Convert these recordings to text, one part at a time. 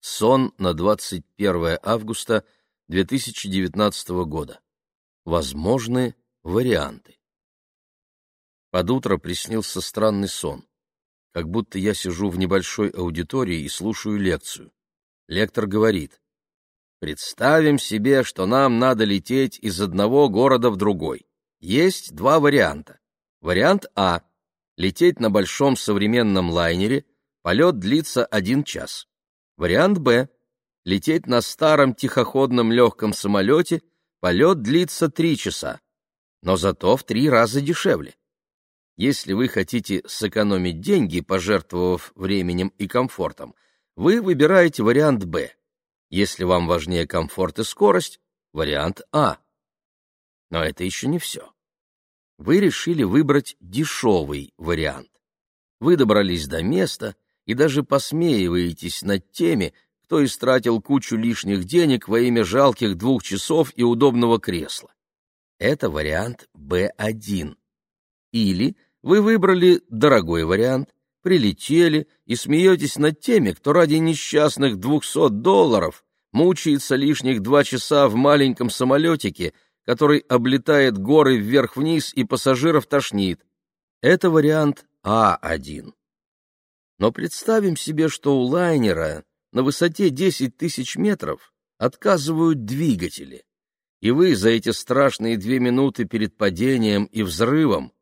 Сон на 21 августа 2019 года. Возможны варианты. Под утро приснился странный сон. Как будто я сижу в небольшой аудитории и слушаю лекцию. Лектор говорит, «Представим себе, что нам надо лететь из одного города в другой. Есть два варианта. Вариант А — лететь на большом современном лайнере, полет длится один час. Вариант Б — лететь на старом тихоходном легком самолете, полет длится три часа, но зато в три раза дешевле. Если вы хотите сэкономить деньги, пожертвовав временем и комфортом, вы выбираете вариант Б. Если вам важнее комфорт и скорость, вариант А. Но это еще не все. Вы решили выбрать дешевый вариант. Вы добрались до места — и даже посмеиваетесь над теми, кто истратил кучу лишних денег во имя жалких двух часов и удобного кресла. Это вариант Б1. Или вы выбрали дорогой вариант, прилетели и смеетесь над теми, кто ради несчастных 200 долларов мучается лишних два часа в маленьком самолетике, который облетает горы вверх-вниз и пассажиров тошнит. Это вариант А1. Но представим себе, что у лайнера на высоте 10 тысяч метров отказывают двигатели, и вы за эти страшные две минуты перед падением и взрывом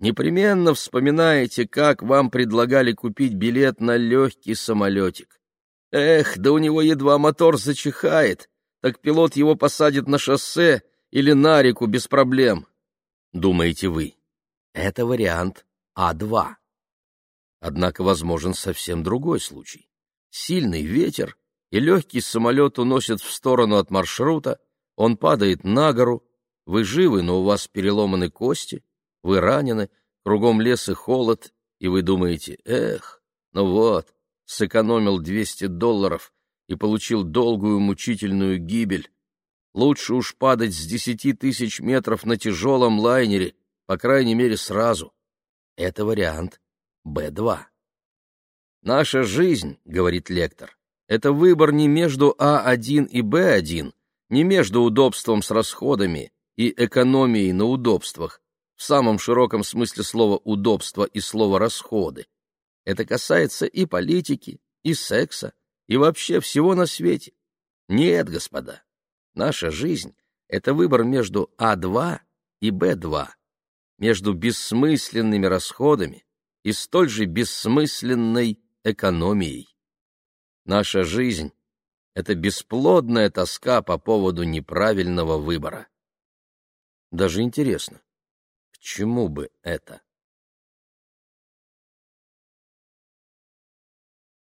непременно вспоминаете, как вам предлагали купить билет на легкий самолетик. Эх, да у него едва мотор зачихает, так пилот его посадит на шоссе или на реку без проблем. Думаете вы. Это вариант А2. Однако возможен совсем другой случай. Сильный ветер, и легкий самолет уносит в сторону от маршрута, он падает на гору, вы живы, но у вас переломаны кости, вы ранены, кругом лес и холод, и вы думаете, эх, ну вот, сэкономил 200 долларов и получил долгую мучительную гибель. Лучше уж падать с десяти тысяч метров на тяжелом лайнере, по крайней мере, сразу. Это вариант Б2. Наша жизнь, говорит лектор, это выбор не между А1 и Б1, не между удобством с расходами и экономией на удобствах, в самом широком смысле слова «удобство» и слова «расходы». Это касается и политики, и секса, и вообще всего на свете. Нет, господа, наша жизнь — это выбор между А2 и Б2, между бессмысленными расходами и столь же бессмысленной экономией. Наша жизнь — это бесплодная тоска по поводу неправильного выбора. Даже интересно, к чему бы это?